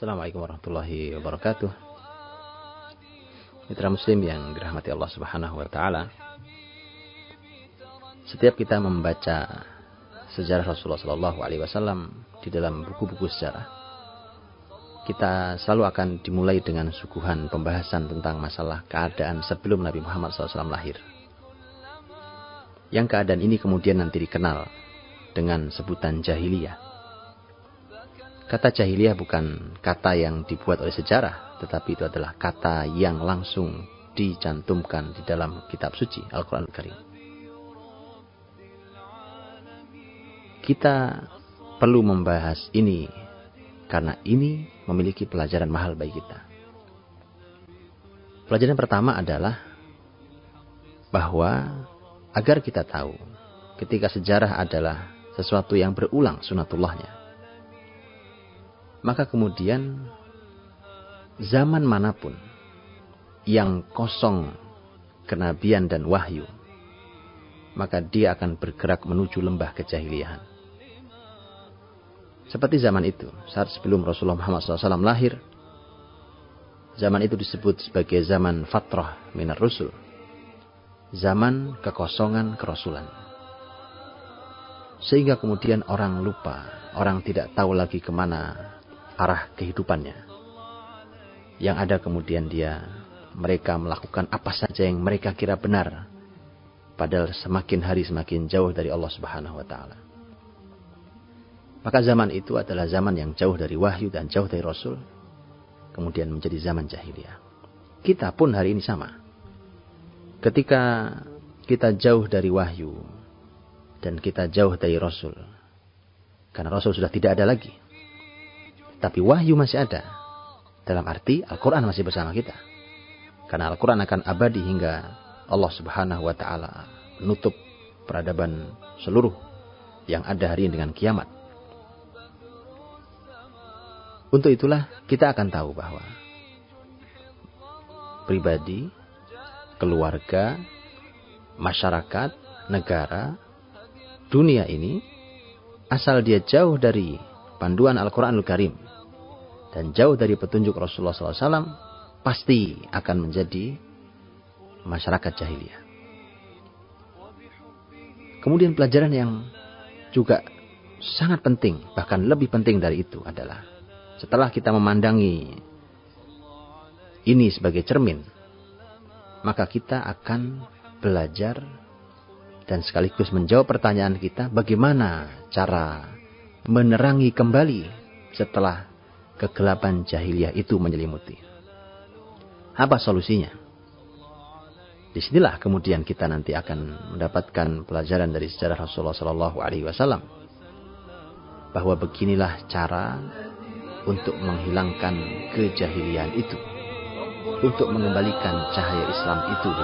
Assalamualaikum warahmatullahi wabarakatuh. Mitra muslim yang dirahmati Allah Subhanahu wa taala. Setiap kita membaca sejarah Rasulullah Shallallahu alaihi wasallam di dalam buku-buku sejarah, kita selalu akan dimulai dengan suguhan pembahasan tentang masalah keadaan sebelum Nabi Muhammad SAW lahir. Yang keadaan ini kemudian nanti dikenal dengan sebutan jahiliyah. Kata jahiliyah bukan kata yang dibuat oleh sejarah, tetapi itu adalah kata yang langsung dicantumkan di dalam kitab suci Al-Quran Al Karim. Kita perlu membahas ini karena ini memiliki pelajaran mahal bagi kita. Pelajaran pertama adalah bahwa agar kita tahu ketika sejarah adalah sesuatu yang berulang sunatullahnya maka kemudian zaman mana pun yang kosong kenabian dan wahyu, maka dia akan bergerak menuju lembah kejahiliahan. Seperti zaman itu, saat sebelum Rasulullah Muhammad SAW lahir, zaman itu disebut sebagai zaman fatrah minar rusul. Zaman kekosongan kerasulan. Sehingga kemudian orang lupa, orang tidak tahu lagi ke mana arah kehidupannya. Yang ada kemudian dia, mereka melakukan apa saja yang mereka kira benar. Padahal semakin hari semakin jauh dari Allah subhanahu wa ta'ala. Maka zaman itu adalah zaman yang jauh dari wahyu dan jauh dari Rasul. Kemudian menjadi zaman jahiliyah. Kita pun hari ini sama. Ketika kita jauh dari wahyu dan kita jauh dari Rasul. Karena Rasul sudah tidak ada lagi. Tapi wahyu masih ada. Dalam arti Al-Quran masih bersama kita. Karena Al-Quran akan abadi hingga Allah subhanahu wa ta'ala menutup peradaban seluruh yang ada hari ini dengan kiamat. Untuk itulah kita akan tahu bahwa pribadi, keluarga, masyarakat, negara, dunia ini asal dia jauh dari panduan Al-Quranul Karim dan jauh dari petunjuk Rasulullah SAW, pasti akan menjadi masyarakat jahiliyah. Kemudian pelajaran yang juga sangat penting, bahkan lebih penting dari itu adalah setelah kita memandangi ini sebagai cermin, maka kita akan belajar dan sekaligus menjawab pertanyaan kita bagaimana cara menerangi kembali setelah kegelapan jahiliyah itu menyelimuti. Apa solusinya? Di sinilah kemudian kita nanti akan mendapatkan pelajaran dari sejarah Rasulullah Shallallahu Alaihi Wasallam bahwa beginilah cara untuk menghilangkan kejahilian itu, untuk mengembalikan cahaya Islam itu di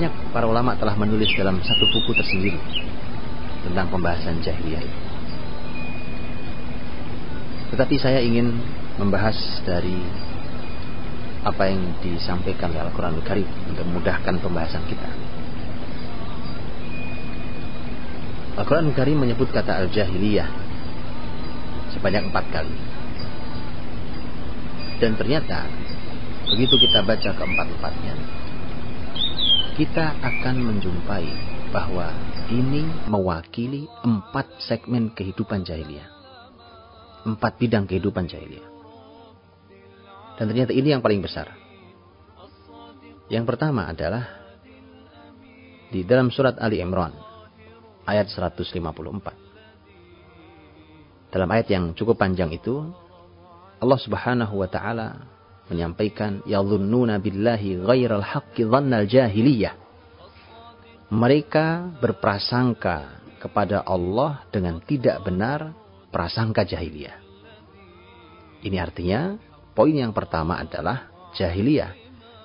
muka bumi. ulama telah menulis dalam satu buku tersendiri tentang pembahasan jahiliyah. Tetapi saya ingin membahas dari apa yang disampaikan oleh Al-Quran Al-Karim untuk memudahkan pembahasan kita. Al-Quran Al-Karim menyebut kata Al-Jahiliyah sebanyak empat kali. Dan ternyata begitu kita baca keempat-empatnya, kita akan menjumpai bahwa ini mewakili empat segmen kehidupan jahiliyah. Empat bidang kehidupan jahiliyah. Dan ternyata ini yang paling besar. Yang pertama adalah di dalam surat Ali Imran ayat 154. Dalam ayat yang cukup panjang itu Allah Subhanahu wa taala menyampaikan yadhunnuna billahi ghairal haqqi dhannal jahiliyah. Mereka berprasangka kepada Allah dengan tidak benar prasangka jahiliyah. Ini artinya poin yang pertama adalah jahiliyah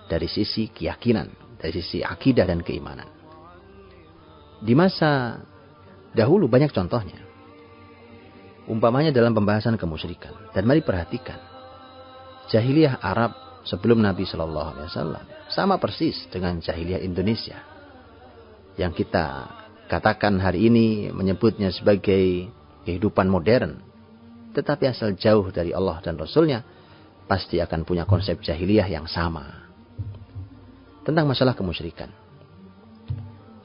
dari sisi keyakinan, dari sisi akidah dan keimanan. Di masa dahulu banyak contohnya. Umpamanya dalam pembahasan kemusyrikan. Dan mari perhatikan. Jahiliyah Arab sebelum Nabi Shallallahu Alaihi Wasallam sama persis dengan jahiliyah Indonesia yang kita katakan hari ini menyebutnya sebagai kehidupan modern, tetapi asal jauh dari Allah dan Rasulnya, pasti akan punya konsep jahiliyah yang sama. Tentang masalah kemusyrikan.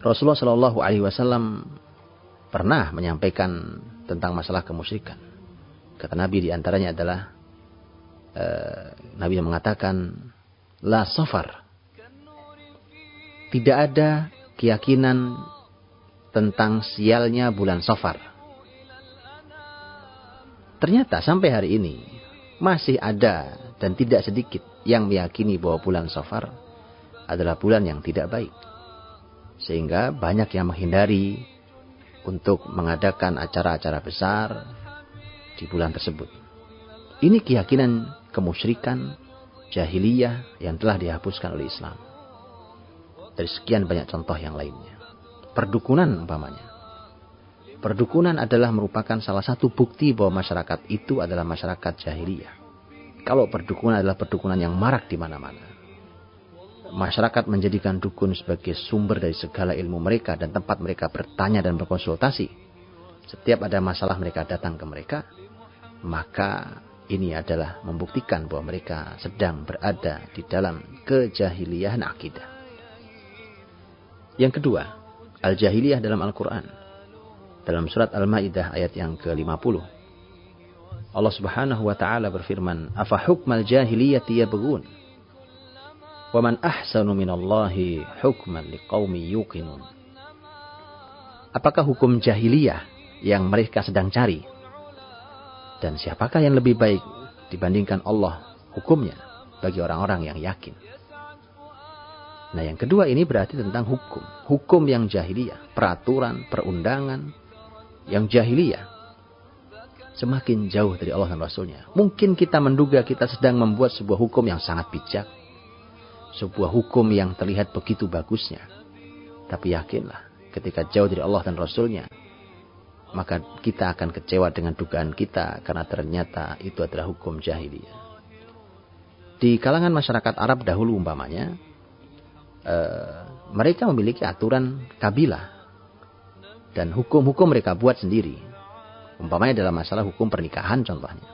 Rasulullah Shallallahu Alaihi Wasallam pernah menyampaikan tentang masalah kemusyrikan. Kata Nabi di antaranya adalah uh, Nabi mengatakan la safar. Tidak ada keyakinan tentang sialnya bulan safar. Ternyata sampai hari ini masih ada dan tidak sedikit yang meyakini bahwa bulan safar adalah bulan yang tidak baik. Sehingga banyak yang menghindari untuk mengadakan acara-acara besar di bulan tersebut. Ini keyakinan kemusyrikan jahiliyah yang telah dihapuskan oleh Islam. Dari sekian banyak contoh yang lainnya. Perdukunan umpamanya. Perdukunan adalah merupakan salah satu bukti bahwa masyarakat itu adalah masyarakat jahiliyah. Kalau perdukunan adalah perdukunan yang marak di mana-mana masyarakat menjadikan dukun sebagai sumber dari segala ilmu mereka dan tempat mereka bertanya dan berkonsultasi. Setiap ada masalah mereka datang ke mereka, maka ini adalah membuktikan bahwa mereka sedang berada di dalam kejahiliahan akidah. Yang kedua, al-jahiliyah dalam Al-Quran. Dalam surat Al-Ma'idah ayat yang ke-50. Allah subhanahu wa ta'ala berfirman, Afahukmal jahiliyati yabgun. Waman ahsanu minallahi hukman liqawmi yuqinun. Apakah hukum jahiliyah yang mereka sedang cari? Dan siapakah yang lebih baik dibandingkan Allah hukumnya bagi orang-orang yang yakin? Nah yang kedua ini berarti tentang hukum. Hukum yang jahiliyah. Peraturan, perundangan yang jahiliyah. Semakin jauh dari Allah dan Rasulnya. Mungkin kita menduga kita sedang membuat sebuah hukum yang sangat bijak sebuah hukum yang terlihat begitu bagusnya. Tapi yakinlah, ketika jauh dari Allah dan Rasulnya, maka kita akan kecewa dengan dugaan kita karena ternyata itu adalah hukum jahiliyah. Di kalangan masyarakat Arab dahulu umpamanya, eh, mereka memiliki aturan kabilah dan hukum-hukum mereka buat sendiri. Umpamanya dalam masalah hukum pernikahan contohnya.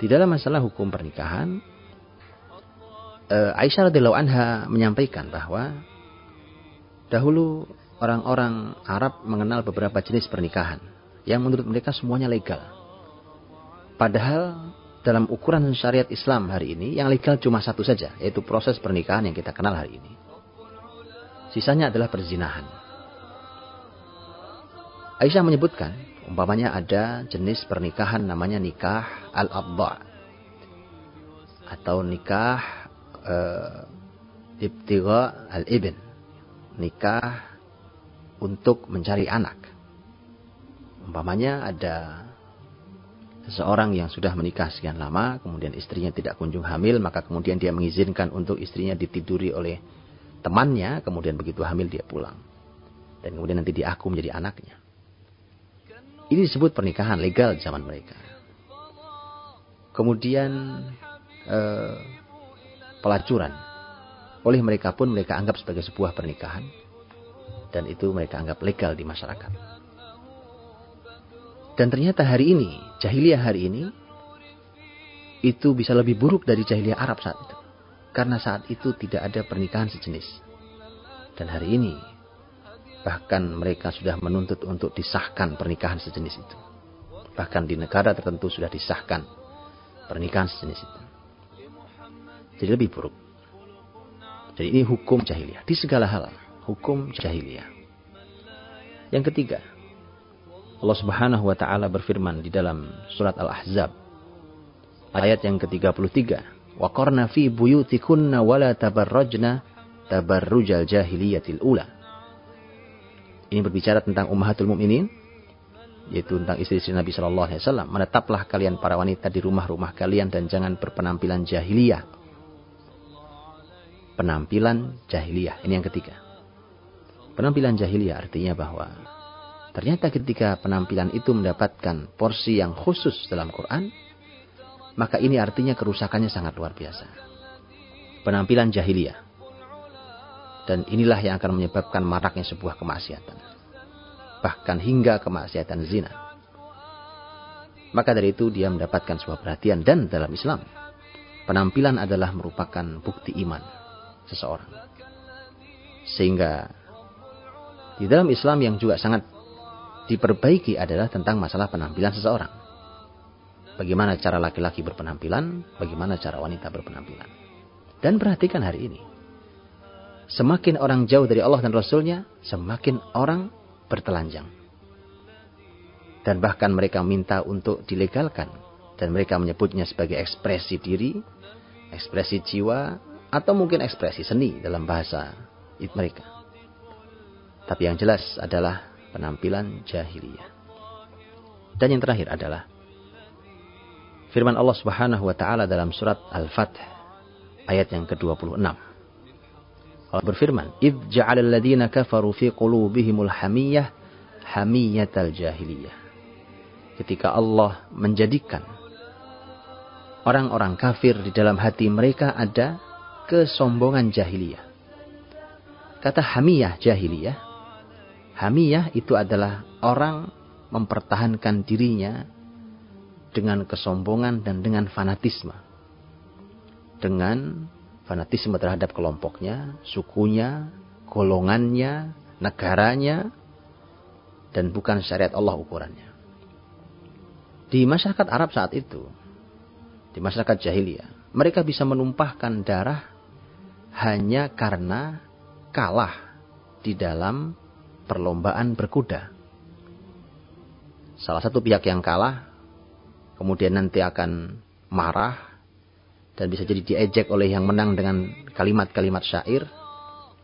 Di dalam masalah hukum pernikahan, uh, Aisyah radhiyallahu anha menyampaikan bahwa dahulu orang-orang Arab mengenal beberapa jenis pernikahan yang menurut mereka semuanya legal. Padahal dalam ukuran syariat Islam hari ini yang legal cuma satu saja, yaitu proses pernikahan yang kita kenal hari ini. Sisanya adalah perzinahan. Aisyah menyebutkan, umpamanya ada jenis pernikahan namanya nikah al-abba atau nikah uh, ibtigha al-ibn. Nikah untuk mencari anak. Umpamanya ada seseorang yang sudah menikah sekian lama, kemudian istrinya tidak kunjung hamil, maka kemudian dia mengizinkan untuk istrinya ditiduri oleh temannya, kemudian begitu hamil dia pulang. Dan kemudian nanti diaku menjadi anaknya. Ini disebut pernikahan legal zaman mereka. Kemudian eh, pelacuran. Oleh mereka pun mereka anggap sebagai sebuah pernikahan. Dan itu mereka anggap legal di masyarakat. Dan ternyata hari ini, jahiliyah hari ini, itu bisa lebih buruk dari jahiliyah Arab saat itu. Karena saat itu tidak ada pernikahan sejenis. Dan hari ini, bahkan mereka sudah menuntut untuk disahkan pernikahan sejenis itu. Bahkan di negara tertentu sudah disahkan pernikahan sejenis itu. Jadi lebih buruk. Jadi ini hukum jahiliyah. Di segala hal. Hukum jahiliyah. Yang ketiga. Allah subhanahu wa ta'ala berfirman di dalam surat Al-Ahzab. Ayat yang ke-33. Wa qarna fi buyutikunna wa la tabarrajna tabarrujal jahiliyatil ula. Ini berbicara tentang ummahatul mukminin yaitu tentang istri-istri Nabi Shallallahu Alaihi Wasallam. Menetaplah kalian para wanita di rumah-rumah kalian dan jangan berpenampilan jahiliyah. Penampilan jahiliyah ini yang ketiga. Penampilan jahiliyah artinya bahwa ternyata ketika penampilan itu mendapatkan porsi yang khusus dalam Quran, maka ini artinya kerusakannya sangat luar biasa. Penampilan jahiliyah. Dan inilah yang akan menyebabkan maraknya sebuah kemaksiatan. Bahkan hingga kemaksiatan zina. Maka dari itu dia mendapatkan sebuah perhatian. Dan dalam Islam, penampilan adalah merupakan bukti iman seseorang. Sehingga di dalam Islam yang juga sangat diperbaiki adalah tentang masalah penampilan seseorang. Bagaimana cara laki-laki berpenampilan, bagaimana cara wanita berpenampilan. Dan perhatikan hari ini. Semakin orang jauh dari Allah dan Rasulnya, semakin orang bertelanjang. Dan bahkan mereka minta untuk dilegalkan. Dan mereka menyebutnya sebagai ekspresi diri, ekspresi jiwa, atau mungkin ekspresi seni dalam bahasa mereka. Tapi yang jelas adalah penampilan jahiliyah. Dan yang terakhir adalah firman Allah Subhanahu wa taala dalam surat Al-Fath ayat yang ke-26. Allah berfirman, "Idz ja'ala alladziina kafaru fi qulubihimul hamiyah hamiyatal jahiliyah." Ketika Allah menjadikan orang-orang kafir di dalam hati mereka ada kesombongan jahiliyah. Kata hamiyah jahiliyah, hamiyah itu adalah orang mempertahankan dirinya dengan kesombongan dan dengan fanatisme. Dengan fanatisme terhadap kelompoknya, sukunya, golongannya, negaranya, dan bukan syariat Allah ukurannya. Di masyarakat Arab saat itu, di masyarakat jahiliyah, mereka bisa menumpahkan darah hanya karena kalah di dalam perlombaan berkuda. Salah satu pihak yang kalah, kemudian nanti akan marah, dan bisa jadi diejek oleh yang menang dengan kalimat-kalimat syair.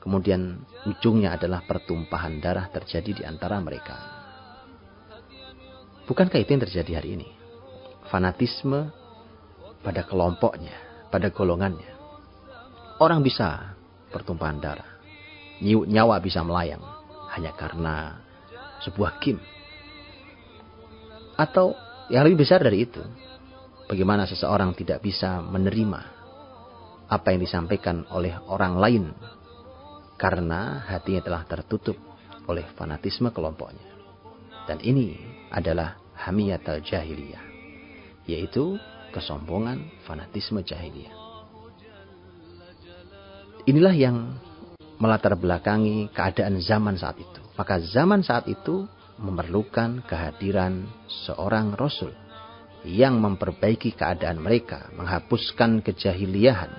Kemudian ujungnya adalah pertumpahan darah terjadi di antara mereka. Bukankah itu yang terjadi hari ini? Fanatisme pada kelompoknya, pada golongannya. Orang bisa pertumpahan darah. Nyawa bisa melayang hanya karena sebuah game. Atau yang lebih besar dari itu, Bagaimana seseorang tidak bisa menerima apa yang disampaikan oleh orang lain karena hatinya telah tertutup oleh fanatisme kelompoknya. Dan ini adalah hamiyat al-jahiliyah, yaitu kesombongan fanatisme jahiliyah. Inilah yang melatar belakangi keadaan zaman saat itu. Maka zaman saat itu memerlukan kehadiran seorang rasul yang memperbaiki keadaan mereka, menghapuskan kejahiliahan,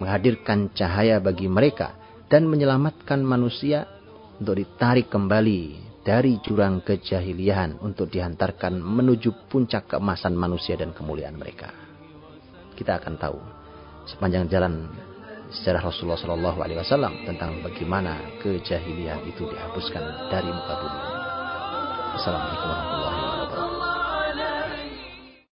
menghadirkan cahaya bagi mereka, dan menyelamatkan manusia untuk ditarik kembali dari jurang kejahiliahan untuk dihantarkan menuju puncak keemasan manusia dan kemuliaan mereka. Kita akan tahu sepanjang jalan sejarah Rasulullah Shallallahu Alaihi Wasallam tentang bagaimana kejahiliahan itu dihapuskan dari muka bumi. Assalamualaikum warahmatullahi wabarakatuh.